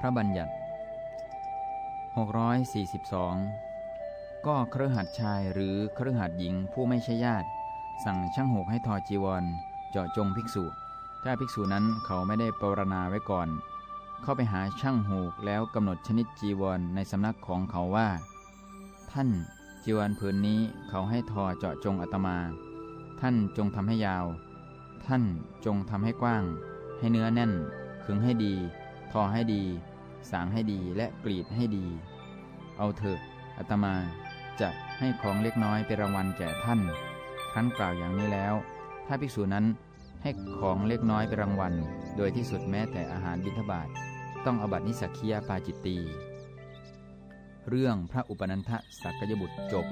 พระบัญญัติ 642 ก็เครือหัดชายหรือเครือหัดหญิงผู้ไม่ใช่ญาติ สั่งช่างหกให้ทอจีวร เจาะจงภิกษุ ถ้าภิกษุนั้นเขาไม่ได้ปรณาไว้ก่อน เข้าไปหาช่างหูกแล้วกำหนดชนิดจีวรในสำนักของเขาว่า ท่านจีวรผืนนี้เขาให้ทอเจาะจงอัตมา ท่านจงทำให้ยาว ท่านจงทำให้กว้าง ให้เนื้อแน่นขึงให้ดี ทอให้ดี สางให้ดีและกรีดให้ดี เอาเถอะอัตมาจะให้ของเล็กน้อยเป็นรางวัลแก่ท่านครั้นกล่าวอย่างนี้แล้ว ถ้าภิกษุนั้นให้ของเล็กน้อยเป็นรางวัล โดยที่สุดแม้แต่อาหารบิณฑบาตต้องอบัตินิสักคียาปาจิตตี เรื่องพระอุปนันทสักยบุตรจบ